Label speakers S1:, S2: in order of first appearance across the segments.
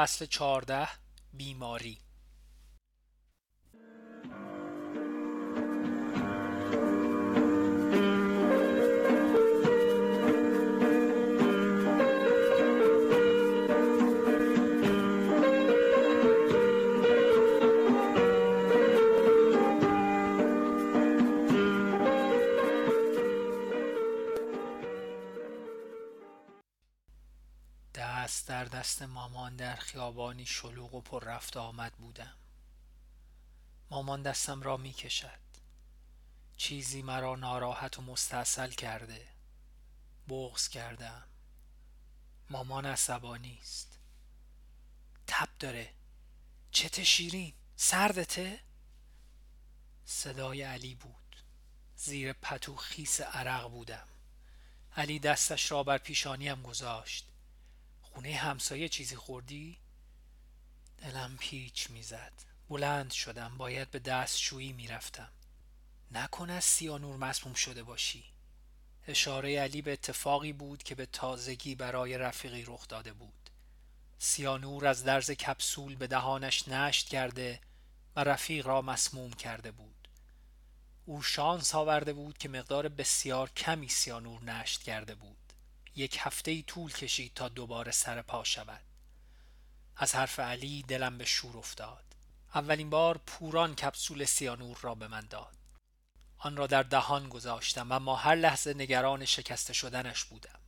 S1: فصل چهارده بیماری دست مامان در خیابانی شلوغ و پر رفت آمد بودم. مامان دستم را می کشد چیزی مرا ناراحت و مستاصل کرده. بغض کردم. مامان عصبانی است. تب داره. چته شیرین سردته؟ صدای علی بود. زیر پتو خیس عرق بودم. علی دستش را بر پیشانیم گذاشت. خونه همسایه چیزی خوردی؟ دلم پیچ می‌زد. بلند شدم باید به دستشویی می‌رفتم. نکن از سیانور مسموم شده باشی. اشاره علی به اتفاقی بود که به تازگی برای رفیقی رخ داده بود. سیانور از درز کپسول به دهانش نشت کرده و رفیق را مسموم کرده بود. او شانس آورده بود که مقدار بسیار کمی سیانور نشت کرده بود. یک هفته ای طول کشید تا دوباره سر پا شود. از حرف علی دلم به شور افتاد. اولین بار پوران کپسول سیانور را به من داد. آن را در دهان گذاشتم اما هر لحظه نگران شکسته شدنش بودم.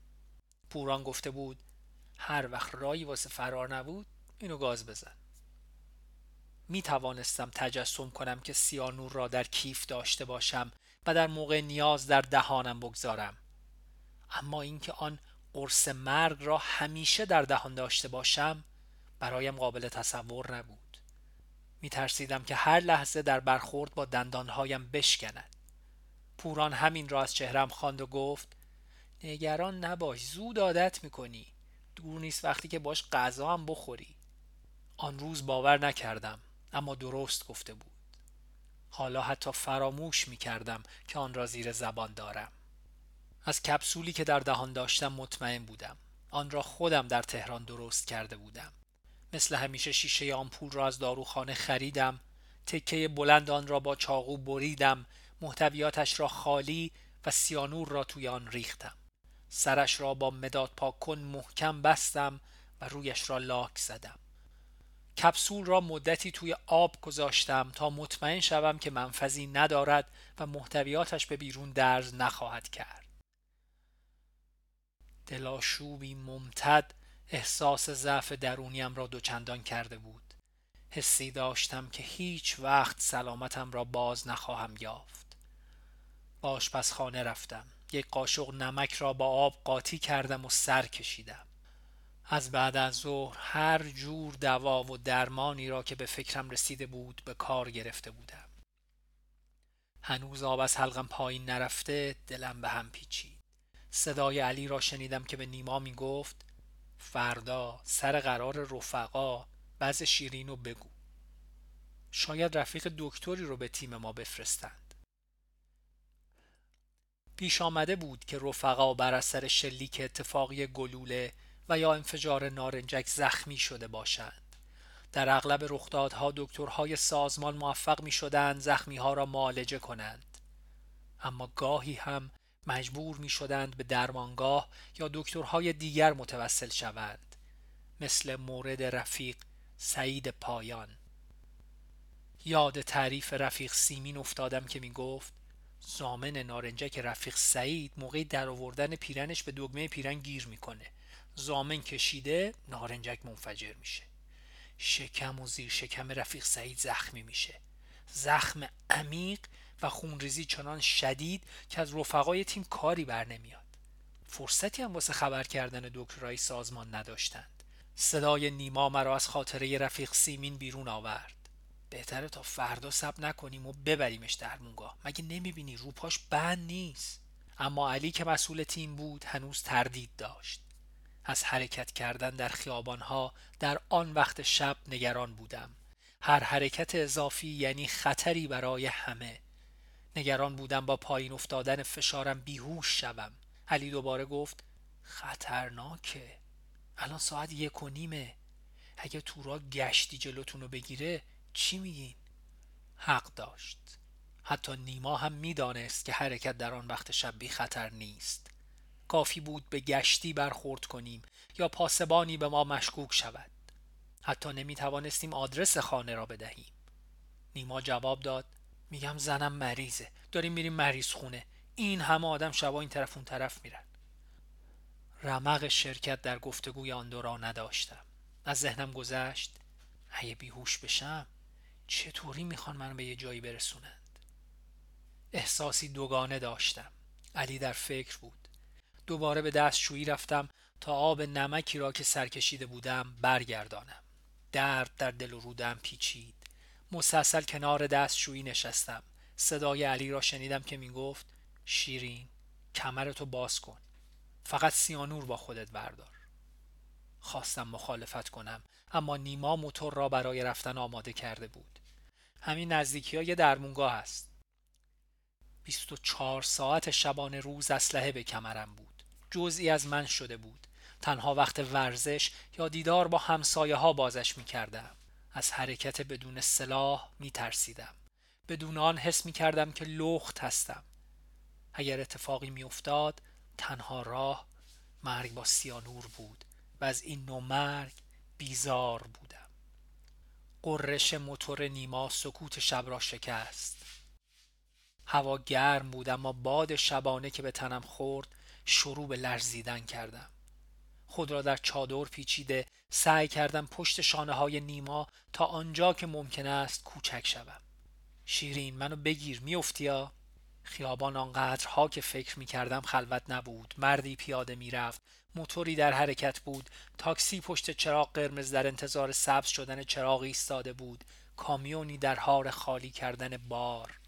S1: پوران گفته بود هر وقت رایی واسه فرار نبود اینو گاز بزن. می توانستم تجسم کنم که سیانور را در کیف داشته باشم و در موقع نیاز در دهانم بگذارم. اما اینکه آن قرص مرگ را همیشه در دهان داشته باشم برایم قابل تصور نبود. می ترسیدم که هر لحظه در برخورد با دندانهایم بشکند. پوران همین را از چهرم خواند و گفت نگران نباش زود عادت می‌کنی. دور نیست وقتی که باش غذا هم بخوری. آن روز باور نکردم اما درست گفته بود. حالا حتی فراموش می کردم که آن را زیر زبان دارم. از کپسولی که در دهان داشتم مطمئن بودم. آن را خودم در تهران درست کرده بودم. مثل همیشه شیشه آمپول را از داروخانه خریدم. تکه بلند آن را با چاقو بریدم. محتویاتش را خالی و سیانور را توی آن ریختم. سرش را با مداد پاک کن محکم بستم و رویش را لاک زدم. کپسول را مدتی توی آب گذاشتم تا مطمئن شوم که منفذی ندارد و محتویاتش به بیرون درز نخواهد کرد. دلاشوبی ممتد احساس ضعف درونیم را دوچندان کرده بود. حسی داشتم که هیچ وقت سلامتم را باز نخواهم یافت. با آشپزخانه رفتم. یک قاشق نمک را با آب قاطی کردم و سر کشیدم. از بعد از ظهر هر جور دوا و درمانی را که به فکرم رسیده بود به کار گرفته بودم. هنوز آب از حلقم پایین نرفته دلم به هم پیچید. صدای علی را شنیدم که به نیما می گفت فردا سر قرار رفقا بعض شیرین رو بگو. شاید رفیق دکتری رو به تیم ما بفرستند. پیش آمده بود که رفقا بر اثر شلیک اتفاقی گلوله و یا انفجار نارنجک زخمی شده باشند. در اغلب رخدادها دکترهای سازمان موفق می شدند زخمی ها را معالجه کنند. اما گاهی هم مجبور می شدند به درمانگاه یا دکترهای دیگر متوسل شوند مثل مورد رفیق سعید پایان. یاد تعریف رفیق سیمین افتادم که می گفت زامن نارنجک رفیق سعید موقعی در آوردن پیرنش به دگمه پیرن گیر می‌کنه. زامن کشیده نارنجک منفجر میشه. شکم و زیر شکم رفیق سعید زخمی میشه. زخم عمیق و خونریزی چنان شدید که از رفقای تیم کاری بر نمیاد. فرصتی هم واسه خبر کردن دکترای سازمان نداشتند. صدای نیما مرا از خاطره رفیق سیمین بیرون آورد. بهتره تا فردا سب نکنیم و ببریمش در مونگاه. مگه نمی‌بینی؟ روپاش بند نیست. اما علی که مسئول تیم بود هنوز تردید داشت. از حرکت کردن در خیابانها در آن وقت شب نگران بودم. هر حرکت اضافی یعنی خطری برای همه. نگران بودم با پایین افتادن فشارم بیهوش شوم. علی دوباره گفت خطرناکه. الان ساعت یک و نیمه. اگه تورا گشتی جلوتونو بگیره چی میگین؟ حق داشت. حتی نیما هم می‌دانست که حرکت در آن وقت شب بی خطر نیست. کافی بود به گشتی برخورد کنیم یا پاسبانی به ما مشکوک شود. حتی نمی توانستیم آدرس خانه را بدهیم. نیما جواب داد میگم زنم مریضه. داریم میریم مریض خونه. این همه آدم شبا این طرف اون طرف میرن. رمق شرکت در گفتگوی آن دو را نداشتم. از ذهنم گذشت اگه بیهوش بشم چطوری می‌خوان من به یه جایی برسونند؟ احساسی دوگانه داشتم. علی در فکر بود. دوباره به دستشویی رفتم تا آب نمکی را که سرکشیده بودم برگردانم. درد در دل و رودم پیچید. مسلسل کنار دستشویی نشستم. صدای علی را شنیدم که می‌گفت شیرین کمرتو باز کن. فقط سیانور با خودت بردار. خواستم مخالفت کنم اما نیما موتور را برای رفتن آماده کرده بود. همین نزدیکی ها یه درمونگاه است 24 ساعت شبانه روز اسلحه به کمرم بود. جزئی از من شده بود. تنها وقت ورزش یا دیدار با همسایه ها بازش می کردم. از حرکت بدون سلاح می ترسیدم. بدون آن حس می کردم که لخت هستم. اگر اتفاقی می افتاد تنها راه مرگ با سیانور بود و از این نوع مرگ بیزار بودم. قررش موتور نیما سکوت شب را شکست. هوا گرم بود اما باد شبانه که به تنم خورد شروع به لرزیدن کردم. خود را در چادر پیچیده سعی کردم پشت شانه های نیما تا آنجا که ممکن است کوچک شوم. شیرین منو بگیر میافتیا خیابان آنقدرها که فکر می کردم خلوت نبود. مردی پیاده می‌رفت. موتوری در حرکت بود. تاکسی پشت چراغ قرمز در انتظار سبز شدن چراغی ایستاده بود. کامیونی در حال خالی کردن بار.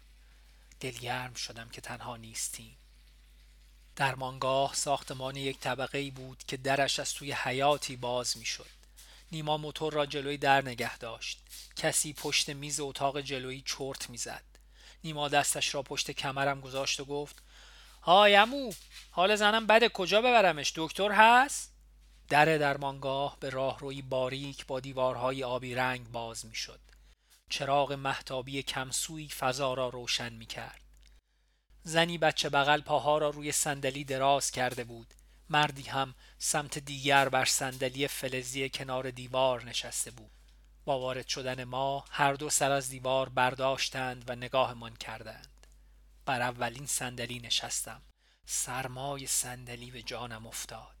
S1: دلگرم شدم که تنها نیستیم. درمانگاه ساختمان یک طبقه ای بود که درش از توی حیاتی باز می شد. نیما موتور را جلوی در نگه داشت. کسی پشت میز اتاق جلویی چرت می‌زد. نیما دستش را پشت کمرم گذاشت و گفت های امو حال زنم بده کجا ببرمش دکتر هست؟ در درمانگاه به راهروی باریک با دیوارهای آبی رنگ باز می شد. چراغ محتابی کمسوی فضا را روشن می کرد. زنی بچه بغل پاها را روی صندلی دراز کرده بود. مردی هم سمت دیگر بر صندلی فلزی کنار دیوار نشسته بود. با وارد شدن ما هر دو سر از دیوار برداشتند و نگاهمان کردند. بر اولین صندلی نشستم. سرمای صندلی به جانم افتاد.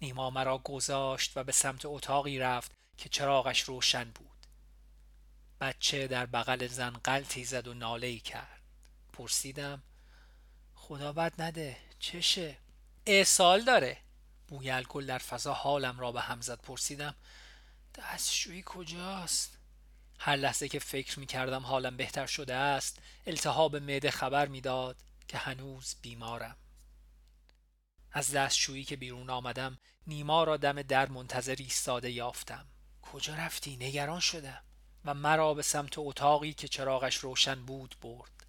S1: نیما مرا گذاشت و به سمت اتاقی رفت که چراغش روشن بود. بچه در بغل زن قلتی زد و ناله کرد. پرسیدم خدا بد نده. چشه. احسال داره. بوی الکل در فضا حالم را به هم زد. پرسیدم دستشویی کجاست؟ هر لحظه که فکر می کردم حالم بهتر شده است التهاب معده خبر می‌داد که هنوز بیمارم. از دستشویی که بیرون آمدم نیما را دم در منتظر ایستاده یافتم. کجا رفتی؟ نگران شدم. و مرا به سمت اتاقی که چراغش روشن بود برد.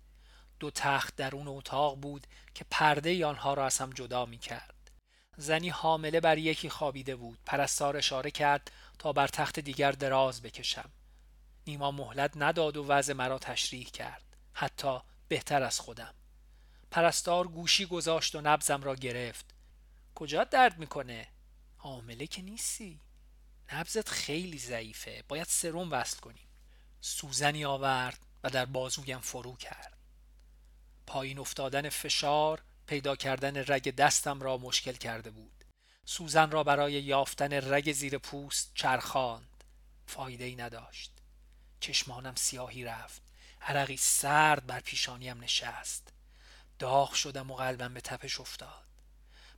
S1: دو تخت درون اتاق بود که پرده آنها را از هم جدا می کرد. زنی حامله بر یکی خوابیده بود. پرستار اشاره کرد تا بر تخت دیگر دراز بکشم. نیما مهلت نداد و وضع مرا تشریح کرد. حتی بهتر از خودم. پرستار گوشی گذاشت و نبزم را گرفت. کجا درد می‌کنه؟ حامله که نیستی. نبزت خیلی ضعیفه. باید سرم وصل کنیم. سوزنی آورد و در بازویم فرو کرد. پایین افتادن فشار پیدا کردن رگ دستم را مشکل کرده بود. سوزن را برای یافتن رگ زیر پوست چرخاند. فایده ای نداشت. چشمانم سیاهی رفت. عرقی سرد بر پیشانیم نشست. داغ شدم و قلبم به تپش افتاد.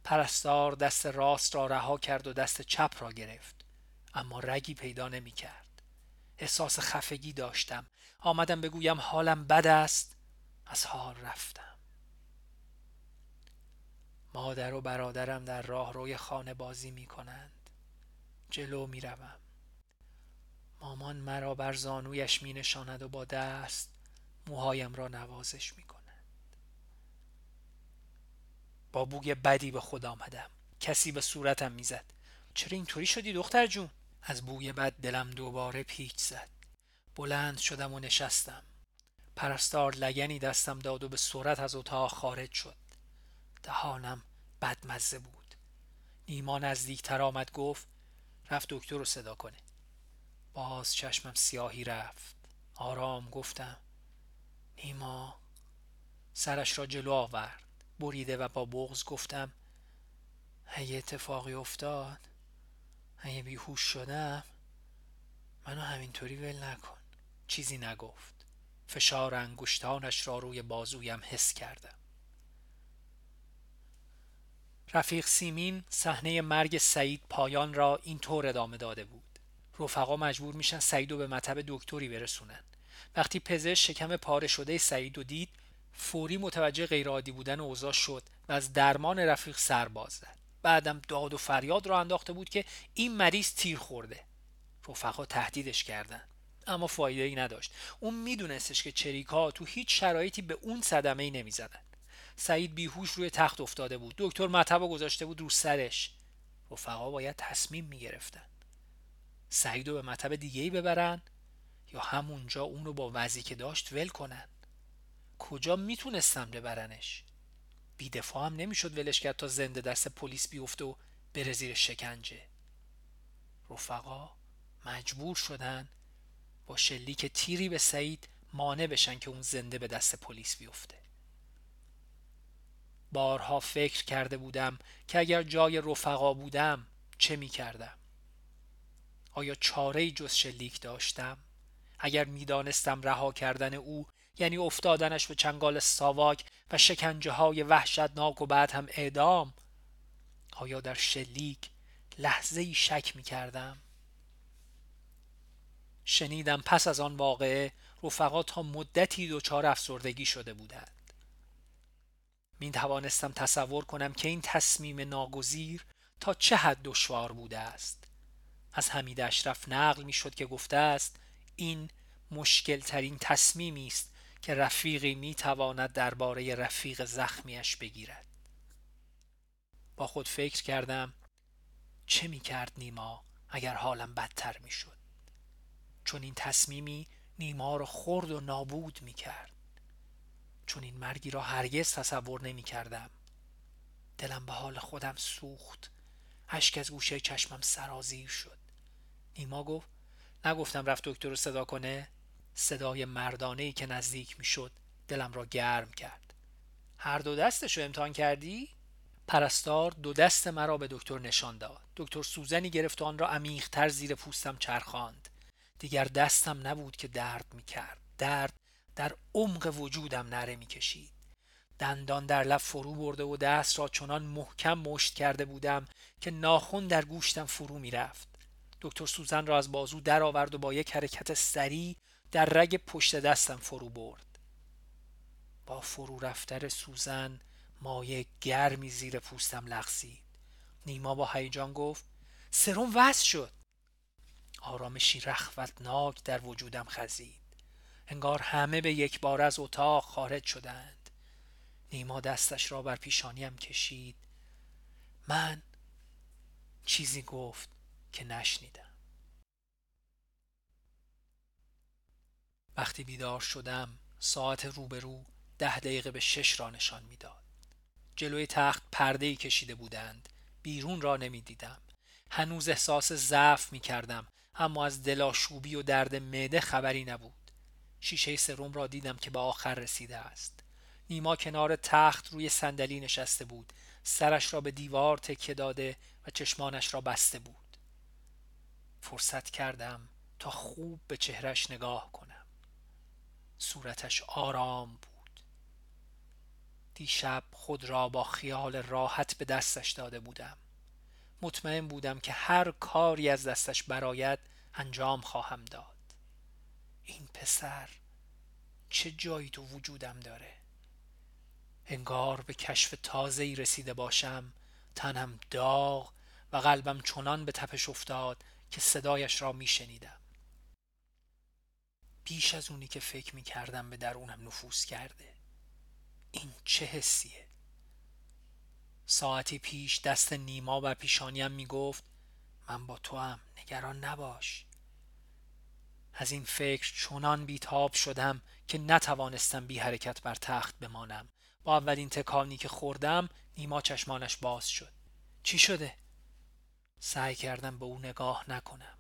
S1: پرستار دست راست را رها کرد و دست چپ را گرفت. اما رگی پیدا نمی کرد احساس خفگی داشتم. آمدم بگویم حالم بد است. از حال رفتم. مادر و برادرم در راه روی خانه بازی می کنند. جلو می روم. مامان مرا بر زانویش می نشاند و با دست موهایم را نوازش می کند. با بوی بدی به خود آمدم. کسی به صورتم می‌زد چرا اینطوری شدی دختر جون؟ از بوی بد دلم دوباره پیچ زد. بلند شدم و نشستم. پرستار لگنی دستم داد و به سرعت از اتاق خارج شد. دهانم بدمزه بود. نیما نزدیکتر آمد گفت رفت دکتر رو صدا کنه. باز چشمم سیاهی رفت. آرام گفتم نیما سرش را جلو آورد. بریده و با بغز گفتم اگه اتفاقی افتاد اگه بیهوش شدم منو همینطوری ول نکن. چیزی نگفت. فشار انگشتانش را روی بازویم حس کردم. رفیق سیمین صحنه مرگ سعید پایان را اینطور ادامه داده بود. رفقا مجبور میشن سعید رو به مطب دکتری برسونن. وقتی پزشک شکم پاره شده سعید رو دید فوری متوجه غیرعادی بودن اوضاع شد و از درمان رفیق سر باز زد. بعدم داد و فریاد را انداخته بود که این مریض تیر خورده. رفقا تهدیدش کردن. اما فایده ای نداشت. اون میدونستش که چریکا تو هیچ شرایطی به اون صدمه ای نمی‌زدن سعید بیهوش روی تخت افتاده بود. دکتر مطب گذاشته بود رو سرش. رفقا باید تصمیم می‌گرفتن. سعید رو به مطب دیگه ای ببرن یا همونجا اون رو با وضعی که داشت ول کنن. کجا می‌تونستم ببرنش؟ بیدفاع هم نمی‌شد ولش کرد تا زنده دست پلیس بیفته و بره زیر شکنجه. رفقا مجبور شدن با شلیک تیری به سعید مانع بشن که اون زنده به دست پلیس بیفته بارها فکر کرده بودم که اگر جای رفقا بودم چه می کردم؟ آیا چاره جز شلیک داشتم؟ اگر می‌دانستم رها کردن او یعنی افتادنش به چنگال ساواک و شکنجه های وحشتناک و بعد هم اعدام آیا در شلیک لحظه ای شک می کردم؟ شنیدم پس از آن واقعه رفقا تا مدتی دچار افسردگی شده بودند. می توانستم تصور کنم که این تصمیم ناگزیر تا چه حد دشوار بوده است. از حمید اشرف نقل می شد که گفته است این مشکل ترین تصمیمی است که رفیقی می تواند درباره رفیق زخمیش بگیرد. با خود فکر کردم چه می کرد نیما اگر حالم بدتر می شد چون این تصمیمی نیما را خرد و نابود می کرد چون این مرگی را هرگز تصور نمی کردم دلم به حال خودم سوخت. اشک از گوشه چشمم سرازیر شد. نیما گفت نگفتم رفت دکتر رو صدا کنه؟ صدای مردانه ای که نزدیک می شد دلم را گرم کرد. هر دو دستش رو امتحان کردی؟ پرستار دو دست مرا به دکتر نشان داد. دکتر سوزنی گرفت و آن را عمیقتر زیر پوستم چرخاند. دیگر دستم نبود که درد می کرد درد در عمق وجودم نره می کشید دندان در لب فرو برده و دست را چنان محکم مشت کرده بودم که ناخون در گوشتم فرو می رفت دکتر سوزن را از بازو درآورد و با یک حرکت سریع در رگ پشت دستم فرو برد. با فرو رفتر سوزن مایه گرمی زیر پوستم لغزید. نیما با هیجان گفت سرم وصل شد. آرامشی رخوتناک در وجودم خزید. انگار همه به یک بار از اتاق خارج شدند. نیما دستش را بر پیشانیم کشید. من چیزی گفت که نشنیدم. وقتی بیدار شدم ساعت روبرو ده دقیقه به شش را نشان می‌داد. جلوی تخت پرده کشیده بودند. بیرون را نمی‌دیدم. هنوز احساس ضعف می کردم اما از دلاشوبی و درد معده خبری نبود. شیشه سرم را دیدم که به آخر رسیده است. نیما کنار تخت روی صندلی نشسته بود. سرش را به دیوار تکه داده و چشمانش را بسته بود. فرصت کردم تا خوب به چهرش نگاه کنم. صورتش آرام بود. دیشب خود را با خیال راحت به دستش داده بودم. مطمئن بودم که هر کاری از دستش براید انجام خواهم داد. این پسر چه جایی تو وجودم داره؟ انگار به کشف تازه ای رسیده باشم تنم داغ و قلبم چنان به تپش افتاد که صدایش را می شنیدم بیش از اونی که فکر می کردم به درونم نفوذ کرده. این چه حسیه؟ ساعتی پیش دست نیما بر پیشانیم می گفت من با تو هم نگران نباش. از این فکر چنان بیتاب شدم که نتوانستم بی حرکت بر تخت بمانم. با اولین تکانی که خوردم نیما چشمانش باز شد. چی شده؟ سعی کردم به او نگاه نکنم.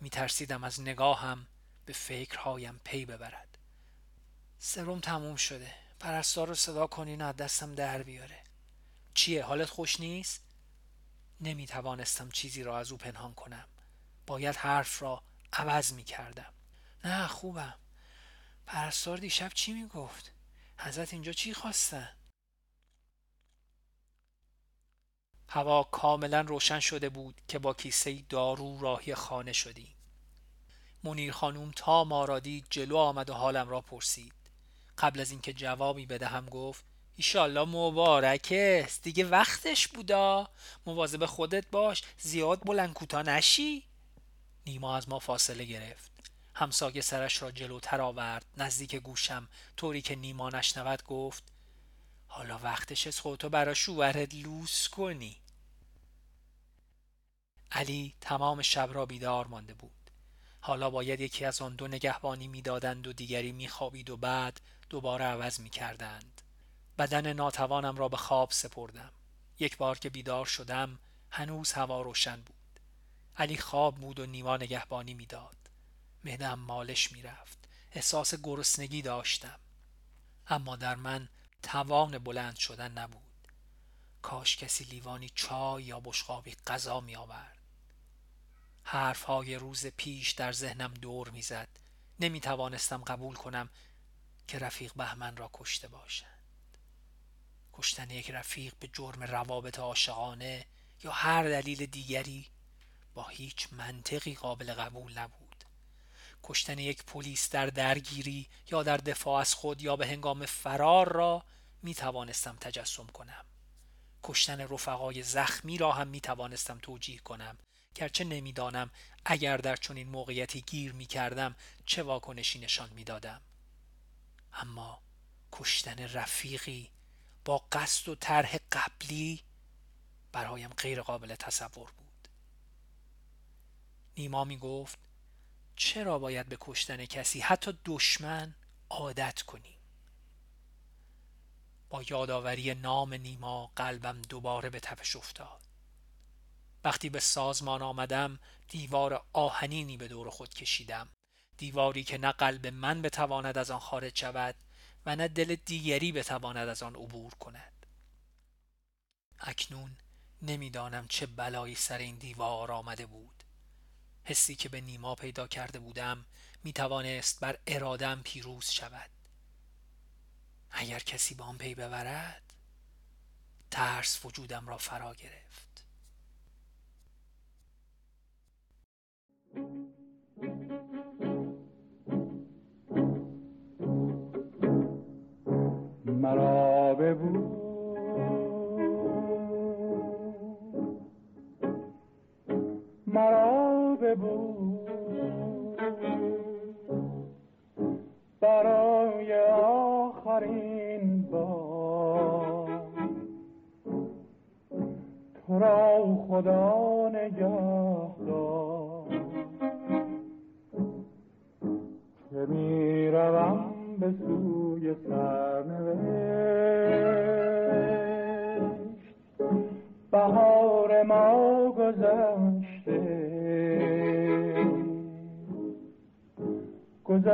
S1: میترسیدم از نگاهم به فکرهایم پی ببرد. سرم تموم شده. پرستار رو صدا کنین و از دستم در بیاره. چیه حالت خوش نیست؟ نمی توانستم چیزی را از او پنهان کنم باید حرف را عوض می کردم نه خوبم پرستار دیشب چی می گفت؟ ازت اینجا چی خواستن؟ هوا کاملا روشن شده بود که با کیسه دارو راهی خانه شدیم منیر خانوم تا ما را دید جلو آمد و حالم را پرسید قبل از اینکه جوابی بدهم گفت ایشالله مبارک است دیگه وقتش بودا. مواظب خودت باش. زیاد بلند کوتاه نشی. نیما از ما فاصله گرفت. همسایه سرش را جلوتر آورد. نزدیک گوشم. طوری که نیما نشنود گفت حالا وقتش از خودتو برا شوهرت لوس کنی. علی تمام شب را بیدار مانده بود. حالا باید یکی از آن دو نگهبانی می‌دادند و دیگری میخوابید و بعد دوباره عوض می‌کردند. بدن ناتوانم را به خواب سپردم. یک بار که بیدار شدم هنوز هوا روشن بود. علی خواب بود و نیما نگهبانی می‌داد. معدم مالش می‌رفت. احساس گرسنگی داشتم. اما در من توان بلند شدن نبود. کاش کسی لیوانی چای یا بشقابی غذا می آورد حرفهای روز پیش در ذهنم دور می‌زد. نمی توانستم قبول کنم که رفیق بهمن را کشته باشند کشتن یک رفیق به جرم روابط عاشقانه یا هر دلیل دیگری با هیچ منطقی قابل قبول نبود. کشتن یک پلیس در درگیری یا در دفاع از خود یا به هنگام فرار را می توانستم تجسم کنم. کشتن رفقای زخمی را هم می توانستم توجیه کنم. گرچه نمی‌دانم اگر در چنین موقعیتی گیر می کردم چه واکنشی نشان می دادم. اما کشتن رفیقی با قصد و طرح قبلی برایم غیر قابل تصور بود. نیما می گفت چرا باید به کشتن کسی حتی دشمن عادت کنیم با یادآوری نام نیما قلبم دوباره به تپش افتاد. وقتی به سازمان آمدم دیوار آهنینی به دور خود کشیدم. دیواری که نه قلب من بتواند از آن خارج شود و نه دل دیگری بتواند از آن عبور کند. اکنون نمی‌دانم چه بلایی سر این دیوار آمده بود. حسی که به نیما پیدا کرده بودم می توانست بر ارادم پیروز شود. اگر کسی به آن پی ببرد ترس وجودم را فرا گرفت.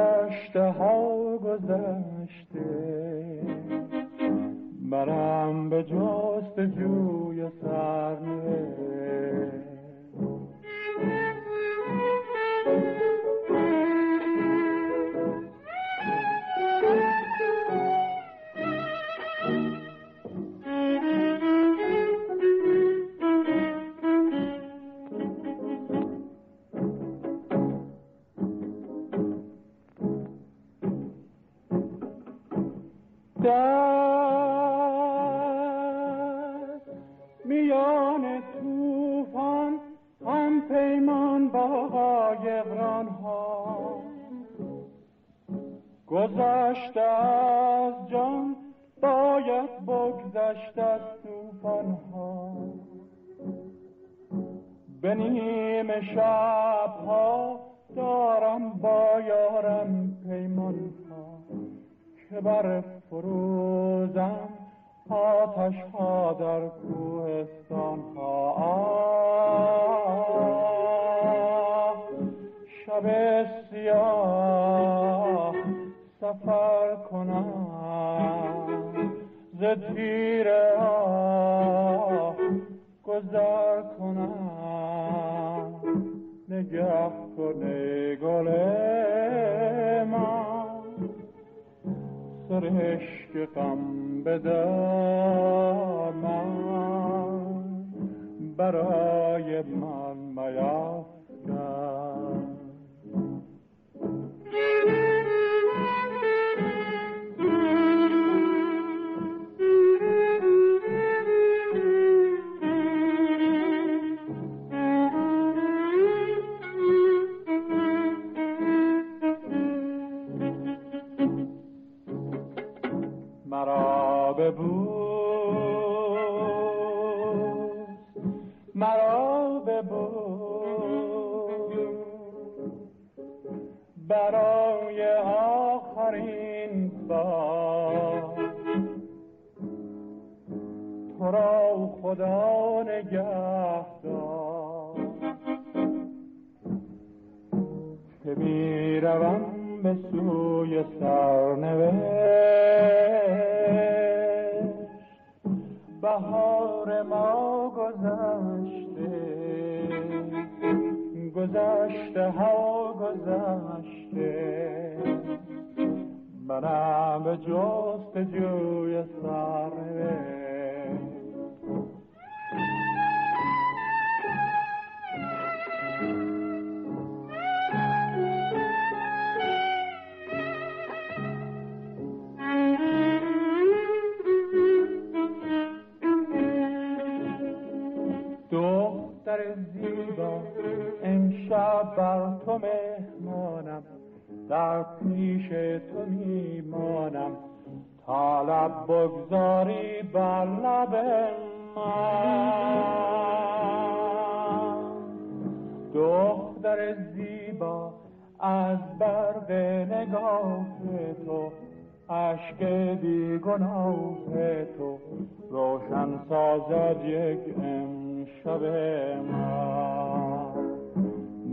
S2: گذشته ها گذشته. برم به جست جوی سرنوشت. گذشته از جان باید بگذشت از توفان ها به نیم شب ها دارم با یارم پیمان ها که بر فروزم آتش ها در کوهستان ها شب سیاه. سفر کنم. ز تیر گذر کنم. نگه کنه گل من. سرشک غم بدامم برای من میافکن برای آخرین بار تو را خدا نگهدار. که می‌روم به سوی سرنوشت. بهار ما گذشته. گذشته ها گذشته. منم به جست جوی سرنوشت دختر زیبا امشب بر تو مهمانم در پیش تو میمانم. تا لب بگذاری بر لب من. دختر زیبا از برق نگاه تو عشق بیگناه تو. روشن سازد یک امشب من.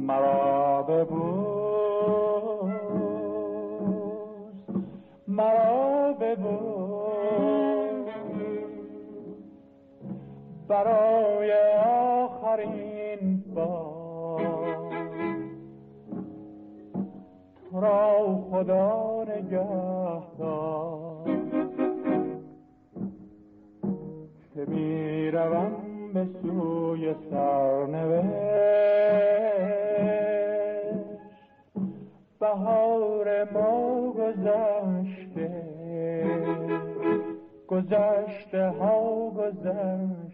S2: مرا ببوس برای آخرین بار. تو را خدا نگهدار. که می‌روم به سوی سرنوشت. بهار ما گذشته گذشته ها گذشته